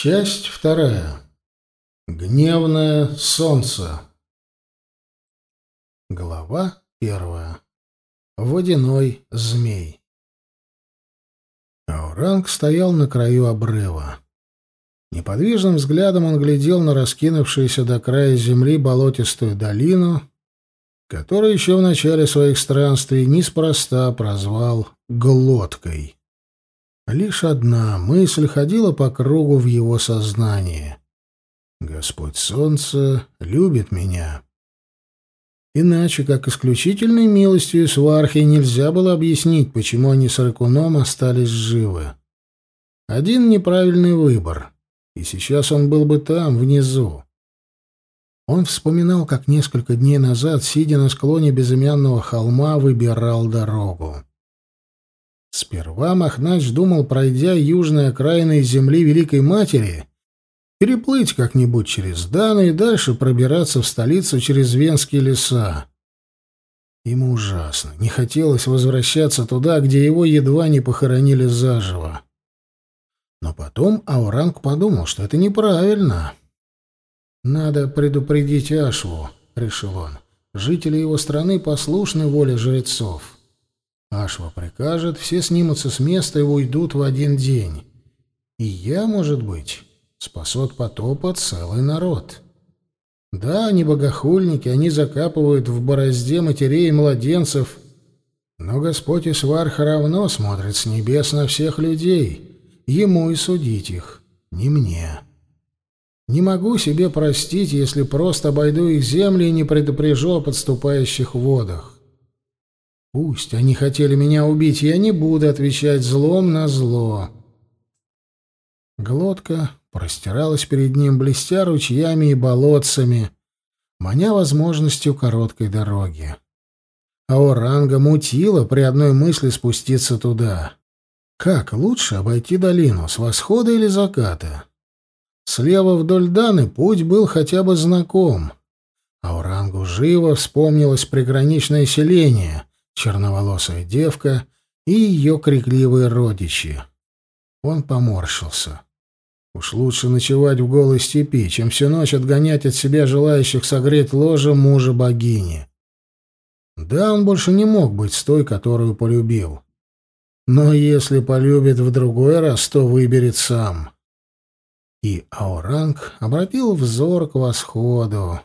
Часть вторая. Гневное солнце. Глава первая. Водяной змей. Ауранг стоял на краю обрыва. Неподвижным взглядом он глядел на раскинувшуюся до края земли болотистую долину, которую еще в начале своих странствий неспроста прозвал «глоткой». Лишь одна мысль ходила по кругу в его сознании. «Господь Солнце любит меня». Иначе, как исключительной милостью свархи, нельзя было объяснить, почему они с Ракуном остались живы. Один неправильный выбор, и сейчас он был бы там, внизу. Он вспоминал, как несколько дней назад, сидя на склоне безымянного холма, выбирал дорогу. Сперва Махнач думал, пройдя южные окраины земли Великой Матери, переплыть как-нибудь через Дану и дальше пробираться в столицу через Венские леса. Ему ужасно. Не хотелось возвращаться туда, где его едва не похоронили заживо. Но потом Ауранг подумал, что это неправильно. «Надо предупредить Ашву», — решил он. «Жители его страны послушны воле жрецов». Ашва прикажет, все снимутся с места и уйдут в один день. И я, может быть, спасу от потопа целый народ. Да, они богохульники, они закапывают в борозде матерей и младенцев, но Господь Исварха равно смотрит с небес на всех людей, ему и судить их, не мне. Не могу себе простить, если просто обойду их земли и не предупрежу о подступающих водах. Пусть они хотели меня убить, я не буду отвечать злом на зло. Глотка простиралась перед ним, блестя ручьями и болотцами, маня возможностью короткой дороги. А Оранга мутила при одной мысли спуститься туда. Как лучше обойти долину, с восхода или заката? Слева вдоль Даны путь был хотя бы знаком. А Аурангу живо вспомнилось приграничное селение, черноволосая девка и ее крикливые родичи. Он поморщился. Уж лучше ночевать в голой степи, чем всю ночь отгонять от себя желающих согреть ложе мужа богини. Да, он больше не мог быть с той, которую полюбил. Но если полюбит в другой раз, то выберет сам. И Ауранг обратил взор к восходу,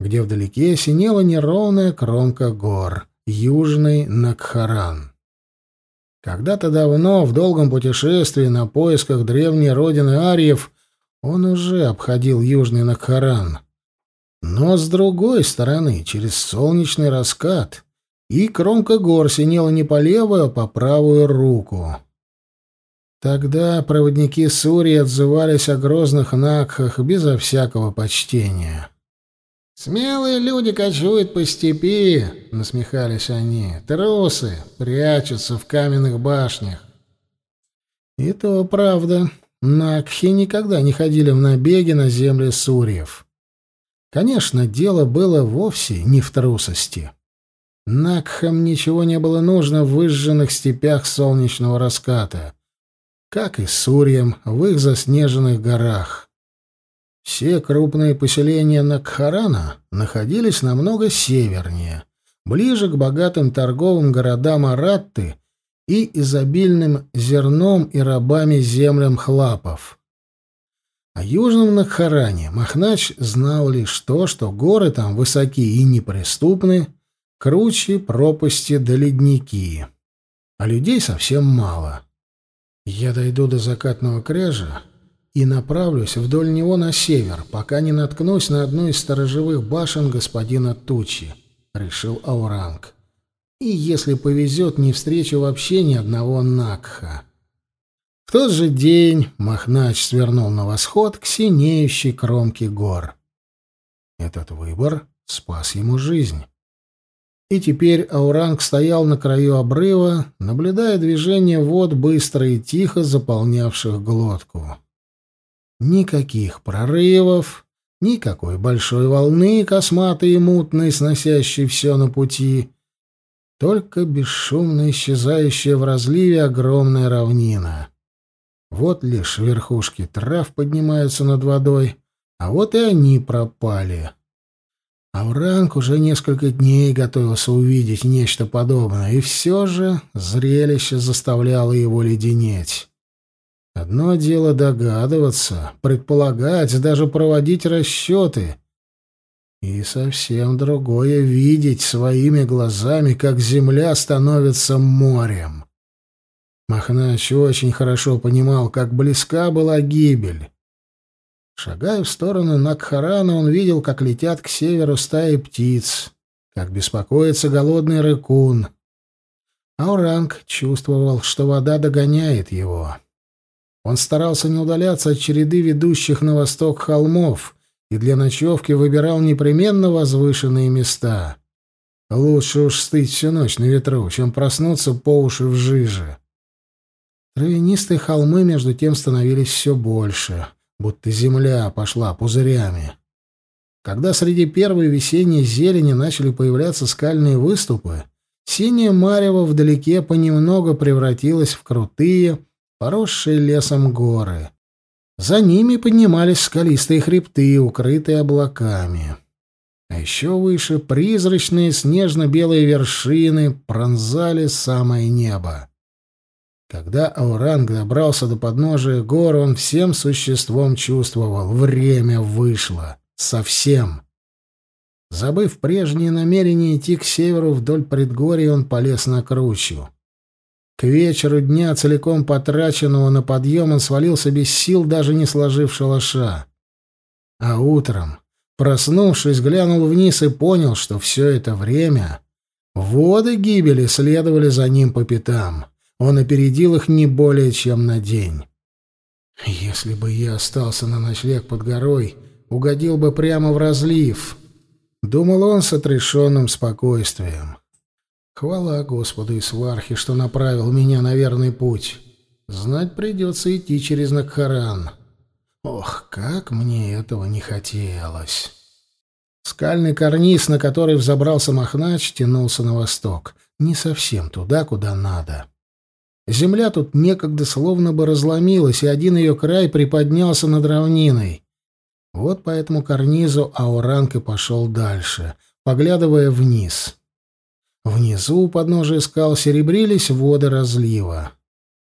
где вдалеке синела неровная кромка гор — Южный Накхаран. Когда-то давно, в долгом путешествии на поисках древней родины ариев, он уже обходил Южный Накхаран. Но с другой стороны, через солнечный раскат, и кромка гор синела не по левую, а по правую руку. Тогда проводники Сури отзывались о грозных Накхах безо всякого почтения. «Смелые люди кочуют по степи», — насмехались они. «Трусы прячутся в каменных башнях». И то правда. Накхи никогда не ходили в набеги на земли сурьев. Конечно, дело было вовсе не в трусости. Накхам ничего не было нужно в выжженных степях солнечного раската, как и сурьям в их заснеженных горах. Все крупные поселения Накхарана находились намного севернее, ближе к богатым торговым городам Аратты и изобильным зерном и рабами землям хлапов. О южном Накхаране Махнач знал лишь то, что горы там высоки и неприступны, круче пропасти да ледники, а людей совсем мало. Я дойду до закатного кряжа, и направлюсь вдоль него на север, пока не наткнусь на одну из сторожевых башен господина Тучи», — решил Ауранг. «И если повезет, не встречу вообще ни одного Накха». В тот же день Махнач свернул на восход к синеющей кромке гор. Этот выбор спас ему жизнь. И теперь Ауранг стоял на краю обрыва, наблюдая движение вод, быстро и тихо заполнявших глотку. Никаких прорывов, никакой большой волны, косматой и мутной, сносящей все на пути. Только бесшумно исчезающая в разливе огромная равнина. Вот лишь верхушки трав поднимаются над водой, а вот и они пропали. Авранг уже несколько дней готовился увидеть нечто подобное, и все же зрелище заставляло его леденеть. Одно дело догадываться, предполагать, даже проводить расчеты. И совсем другое — видеть своими глазами, как земля становится морем. Махнач очень хорошо понимал, как близка была гибель. Шагая в сторону Накхарана, он видел, как летят к северу стаи птиц, как беспокоится голодный рыкун. Ауранг чувствовал, что вода догоняет его. Он старался не удаляться от череды ведущих на восток холмов и для ночевки выбирал непременно возвышенные места. Лучше уж стыть всю ночь на ветру, чем проснуться по уши в жиже. Травянистые холмы между тем становились все больше, будто земля пошла пузырями. Когда среди первой весенней зелени начали появляться скальные выступы, синее марево вдалеке понемногу превратилось в крутые, поросшие лесом горы. За ними поднимались скалистые хребты, укрытые облаками. А еще выше призрачные снежно-белые вершины пронзали самое небо. Когда Ауранг добрался до подножия гор, он всем существом чувствовал — время вышло. Совсем. Забыв прежние намерения идти к северу вдоль предгорья, он полез на кручу. К вечеру дня, целиком потраченного на подъем, он свалился без сил, даже не сложив шалаша. А утром, проснувшись, глянул вниз и понял, что все это время воды гибели следовали за ним по пятам. Он опередил их не более чем на день. «Если бы я остался на ночлег под горой, угодил бы прямо в разлив», — думал он с отрешенным спокойствием. Хвала Господу и свархи, что направил меня на верный путь. Знать придется идти через Накхаран. Ох, как мне этого не хотелось. Скальный карниз, на который взобрался Махнач, тянулся на восток. Не совсем туда, куда надо. Земля тут некогда словно бы разломилась, и один ее край приподнялся над равниной. Вот по этому карнизу Ауранг и пошел дальше, поглядывая вниз. Внизу у подножия скал серебрились воды разлива.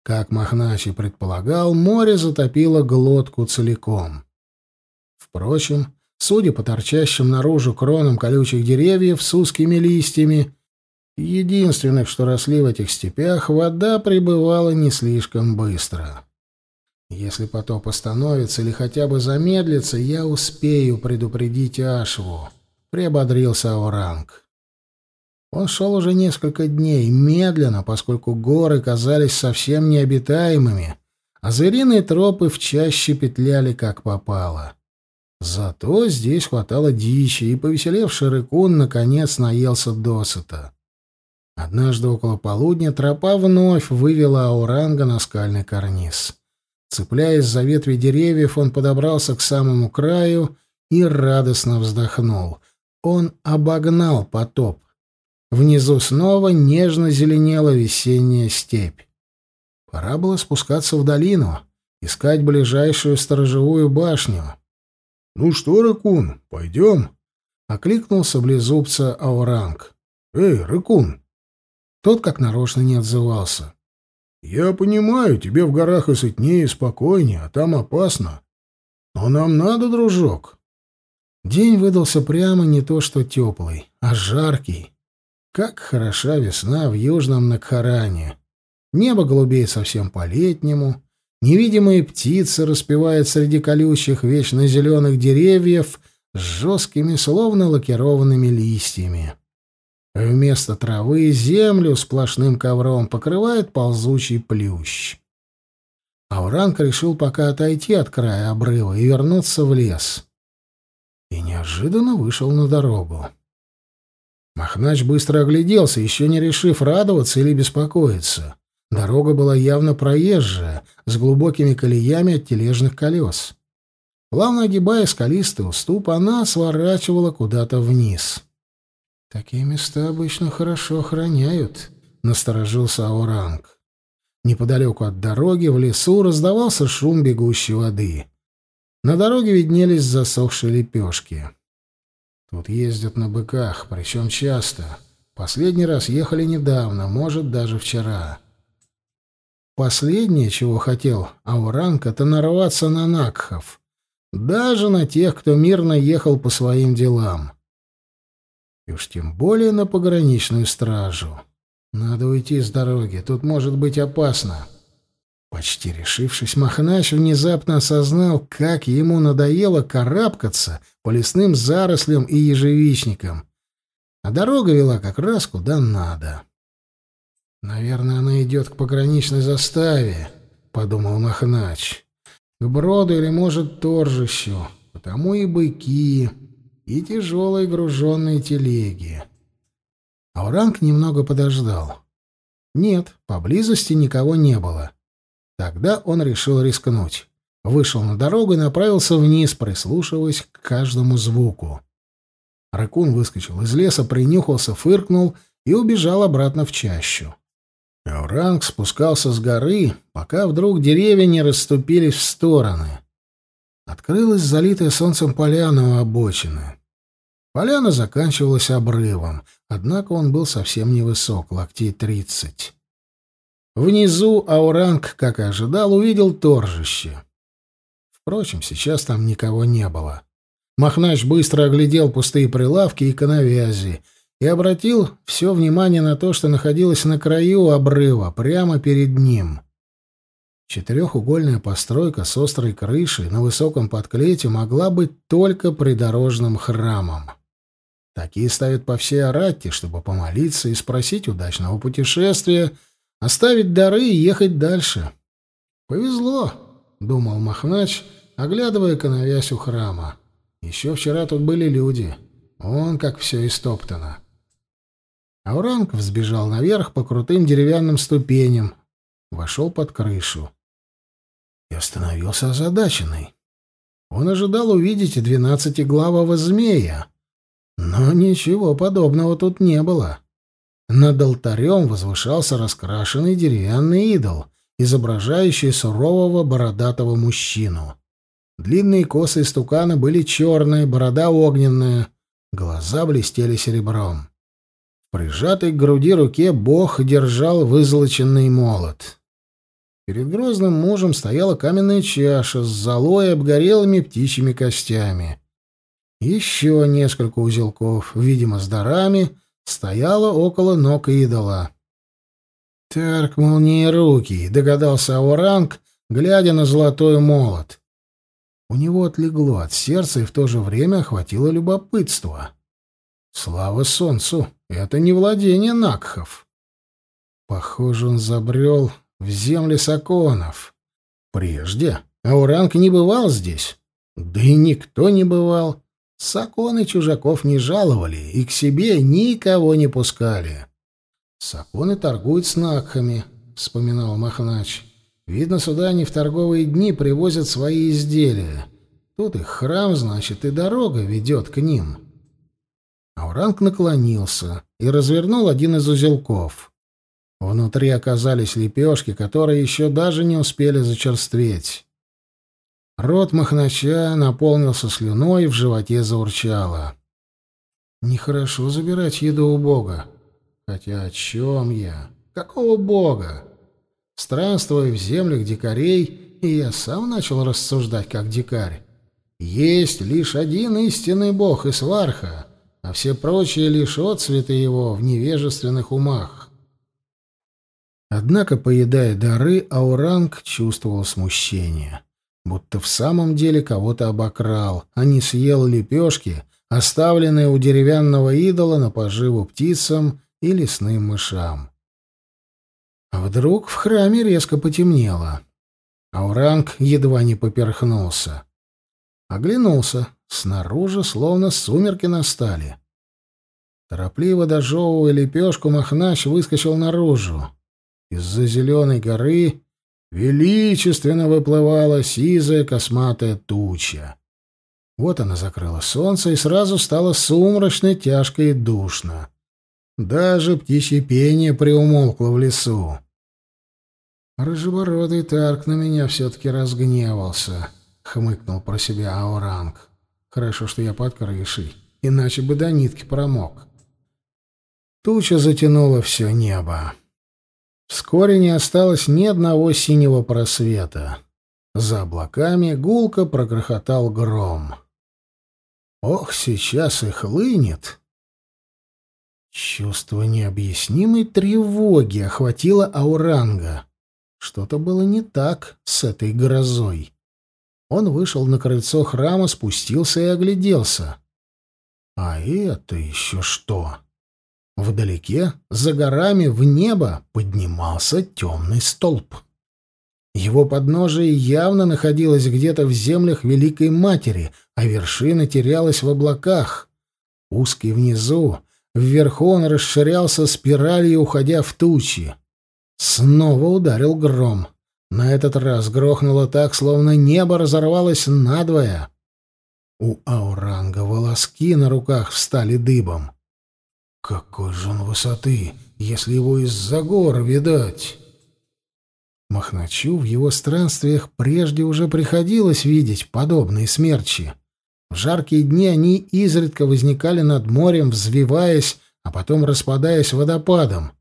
Как Махначи предполагал, море затопило глотку целиком. Впрочем, судя по торчащим наружу кронам колючих деревьев с узкими листьями, единственных, что росли в этих степях, вода прибывала не слишком быстро. Если потоп остановится или хотя бы замедлится, я успею предупредить Ашву, — приободрился Оранг. Он шел уже несколько дней, медленно, поскольку горы казались совсем необитаемыми, а звериные тропы в чаще петляли как попало. Зато здесь хватало дичи, и повеселевший рыкун наконец наелся досыта. Однажды около полудня тропа вновь вывела Ауранга на скальный карниз. Цепляясь за ветви деревьев, он подобрался к самому краю и радостно вздохнул. Он обогнал потоп. Внизу снова нежно зеленела весенняя степь. Пора было спускаться в долину, искать ближайшую сторожевую башню. — Ну что, Рыкун, пойдем? — окликнул саблезубца Ауранг. — Эй, Рыкун! Тот как нарочно не отзывался. — Я понимаю, тебе в горах и сытнее, и спокойнее, а там опасно. Но нам надо, дружок. День выдался прямо не то что теплый, а жаркий. Как хороша весна в южном Накхаране. Небо голубеет совсем по-летнему, невидимые птицы распевают среди колючих вечно зеленых деревьев с жесткими, словно лакированными листьями. Вместо травы землю сплошным ковром покрывает ползучий плющ. Ауранг решил пока отойти от края обрыва и вернуться в лес. И неожиданно вышел на дорогу. Махнач быстро огляделся, еще не решив, радоваться или беспокоиться. Дорога была явно проезжая, с глубокими колеями от тележных колес. Плавно огибая скалистый уступ, она сворачивала куда-то вниз. «Такие места обычно хорошо охраняют», — насторожился Ауранг. Неподалеку от дороги в лесу раздавался шум бегущей воды. На дороге виднелись засохшие лепешки. Тут ездят на быках, причем часто. Последний раз ехали недавно, может, даже вчера. Последнее, чего хотел Ауранг, это нарваться на Накхов. Даже на тех, кто мирно ехал по своим делам. И уж тем более на пограничную стражу. Надо уйти с дороги, тут может быть опасно. Почти решившись, Махнач внезапно осознал, как ему надоело карабкаться по лесным зарослям и ежевичникам. А дорога вела как раз куда надо. «Наверное, она идет к пограничной заставе», — подумал Махнач. «К броду или, может, торжищу, а потому и быки, и тяжелые груженные телеги». Ауранг немного подождал. Нет, поблизости никого не было. Тогда он решил рискнуть. Вышел на дорогу и направился вниз, прислушиваясь к каждому звуку. Ракун выскочил из леса, принюхался, фыркнул и убежал обратно в чащу. Ранг спускался с горы, пока вдруг деревья не расступились в стороны. Открылась залитая солнцем поляна у обочины. Поляна заканчивалась обрывом, однако он был совсем невысок, локтей тридцать. Внизу Ауранг, как и ожидал, увидел торжище. Впрочем, сейчас там никого не было. Махнач быстро оглядел пустые прилавки и коновязи и обратил все внимание на то, что находилось на краю обрыва, прямо перед ним. Четырехугольная постройка с острой крышей на высоком подклете могла быть только придорожным храмом. Такие ставят по всей Аратте, чтобы помолиться и спросить удачного путешествия — Оставить дары и ехать дальше. Повезло, думал Махнач, оглядывая коновязь у храма. Еще вчера тут были люди. Он как все истоптано. Ауранг взбежал наверх по крутым деревянным ступеням, вошел под крышу. И остановился озадаченный. Он ожидал увидеть двенадцатиглавого змея. Но ничего подобного тут не было. Над алтарем возвышался раскрашенный деревянный идол, изображающий сурового бородатого мужчину. Длинные косы истукана были черные, борода огненная, глаза блестели серебром. В прижатой к груди руке бог держал вызолоченный молот. Перед грозным мужем стояла каменная чаша с золой и обгорелыми птичьими костями. Еще несколько узелков, видимо, с дарами — стояла около ног идола. «Тарк руки, догадался Ауранг, глядя на золотой молот. У него отлегло от сердца и в то же время охватило любопытство. Слава солнцу! Это не владение Накхов. Похоже, он забрел в земли саконов. Прежде Ауранг не бывал здесь, да и никто не бывал. Саконы чужаков не жаловали и к себе никого не пускали. «Саконы торгуют с накхами», — вспоминал Махнач. «Видно, сюда они в торговые дни привозят свои изделия. Тут их храм, значит, и дорога ведет к ним». Ауранг наклонился и развернул один из узелков. Внутри оказались лепешки, которые еще даже не успели зачерстветь. Рот махнача наполнился слюной, и в животе заурчало. Нехорошо забирать еду у Бога. Хотя о чем я? Какого Бога? Странствуя в землях дикарей, я сам начал рассуждать как дикарь. Есть лишь один истинный Бог — Исварха, а все прочие — лишь отцветы его в невежественных умах. Однако, поедая дары, Ауранг чувствовал смущение будто в самом деле кого-то обокрал, а не съел лепешки, оставленные у деревянного идола на поживу птицам и лесным мышам. А вдруг в храме резко потемнело. Ауранг едва не поперхнулся. Оглянулся. Снаружи словно сумерки настали. Торопливо дожевывая лепешку, Махнач выскочил наружу. Из-за зеленой горы Величественно выплывала сизая косматая туча. Вот она закрыла солнце, и сразу стало сумрачно, тяжко и душно. Даже птичье пение приумолкло в лесу. «Рыжебородый Тарк на меня все-таки разгневался», — хмыкнул про себя Ауранг. «Хорошо, что я под крышей, иначе бы до нитки промок». Туча затянула все небо. Вскоре не осталось ни одного синего просвета. За облаками гулко прогрохотал гром. Ох, сейчас и хлынет! Чувство необъяснимой тревоги охватило Ауранга. Что-то было не так с этой грозой. Он вышел на крыльцо храма, спустился и огляделся. А это еще что? Вдалеке, за горами, в небо поднимался темный столб. Его подножие явно находилось где-то в землях Великой Матери, а вершина терялась в облаках. Узкий внизу, вверху он расширялся спиралью, уходя в тучи. Снова ударил гром. На этот раз грохнуло так, словно небо разорвалось надвое. У Ауранга волоски на руках встали дыбом. Какой же он высоты, если его из-за гор видать? Махначу в его странствиях прежде уже приходилось видеть подобные смерчи. В жаркие дни они изредка возникали над морем, взвиваясь, а потом распадаясь водопадом.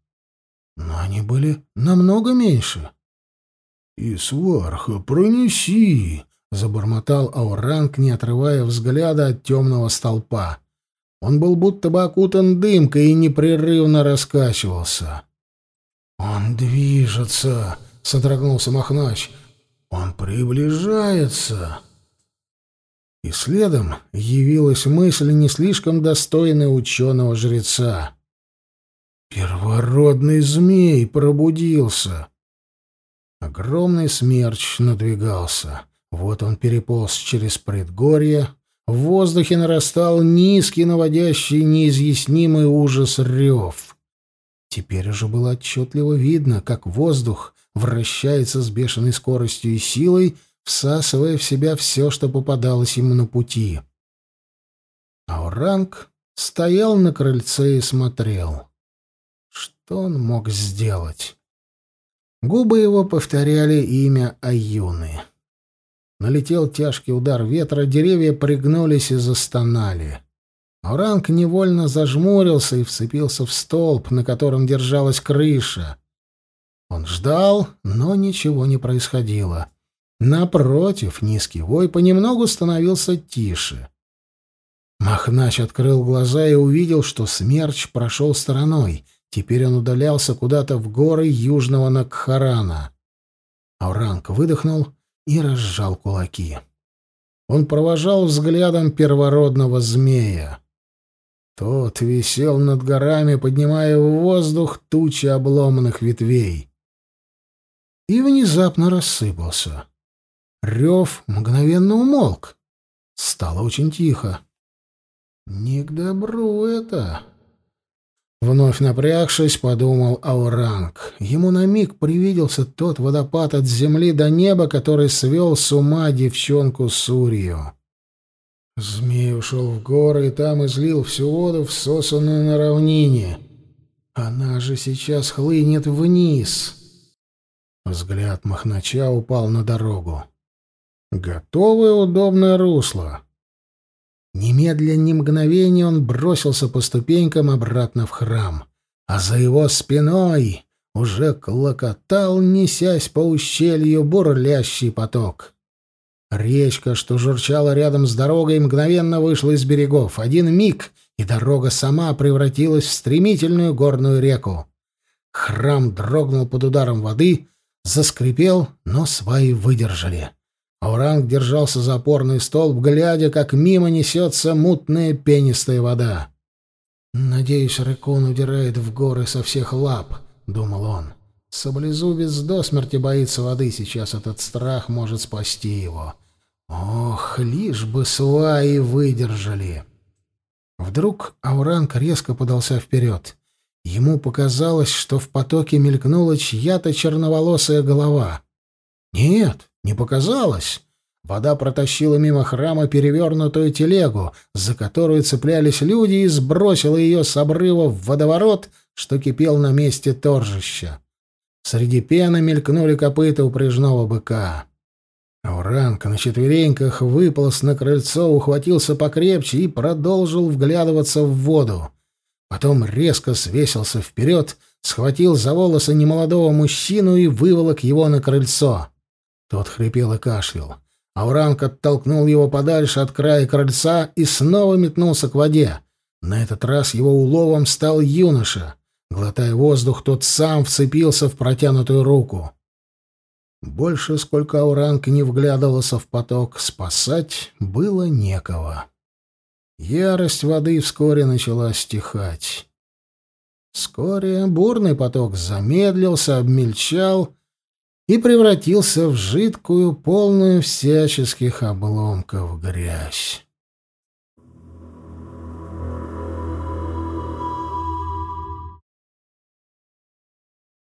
Но они были намного меньше. — И сварха, пронеси! — забормотал Ауранг, не отрывая взгляда от темного столпа. Он был будто бы окутан дымкой и непрерывно раскачивался. «Он движется!» — содрогнулся Махнач. «Он приближается!» И следом явилась мысль, не слишком достойная ученого-жреца. «Первородный змей пробудился!» Огромный смерч надвигался. Вот он переполз через предгорье, в воздухе нарастал низкий, наводящий неизъяснимый ужас рев. Теперь уже было отчетливо видно, как воздух вращается с бешеной скоростью и силой, всасывая в себя все, что попадалось ему на пути. Ауранг стоял на крыльце и смотрел. Что он мог сделать? Губы его повторяли имя Аюны. Налетел тяжкий удар ветра, деревья пригнулись и застонали. Оранг невольно зажмурился и вцепился в столб, на котором держалась крыша. Он ждал, но ничего не происходило. Напротив, низкий вой понемногу становился тише. Махнач открыл глаза и увидел, что смерч прошел стороной. Теперь он удалялся куда-то в горы южного Накхарана. Ауранг выдохнул — и разжал кулаки. Он провожал взглядом первородного змея. Тот висел над горами, поднимая в воздух тучи обломанных ветвей. И внезапно рассыпался. Рев мгновенно умолк. Стало очень тихо. «Не к добру это!» Вновь напрягшись, подумал Ауранг. Ему на миг привиделся тот водопад от земли до неба, который свел с ума девчонку Сурью. Змей ушел в горы и там излил всю воду, всосанную на равнине. Она же сейчас хлынет вниз. Взгляд Махнача упал на дорогу. Готовое удобное русло. Немедленно, ни мгновения он бросился по ступенькам обратно в храм. А за его спиной уже клокотал, несясь по ущелью, бурлящий поток. Речка, что журчала рядом с дорогой, мгновенно вышла из берегов. Один миг, и дорога сама превратилась в стремительную горную реку. Храм дрогнул под ударом воды, заскрипел, но сваи выдержали. Ауранг держался за опорный столб, глядя, как мимо несется мутная пенистая вода. «Надеюсь, Рекун удирает в горы со всех лап», — думал он. «Саблезубец до смерти боится воды, сейчас этот страх может спасти его. Ох, лишь бы сваи выдержали!» Вдруг Ауранг резко подался вперед. Ему показалось, что в потоке мелькнула чья-то черноволосая голова — нет, не показалось. Вода протащила мимо храма перевернутую телегу, за которую цеплялись люди, и сбросила ее с обрыва в водоворот, что кипел на месте торжища. Среди пены мелькнули копыта упряжного быка. Ауранг на четвереньках выполз на крыльцо, ухватился покрепче и продолжил вглядываться в воду. Потом резко свесился вперед, схватил за волосы немолодого мужчину и выволок его на крыльцо. Тот хрипел и кашлял. Ауранг оттолкнул его подальше от края крыльца и снова метнулся к воде. На этот раз его уловом стал юноша. Глотая воздух, тот сам вцепился в протянутую руку. Больше, сколько Ауранг не вглядывался в поток, спасать было некого. Ярость воды вскоре начала стихать. Вскоре бурный поток замедлился, обмельчал и превратился в жидкую, полную всяческих обломков грязь.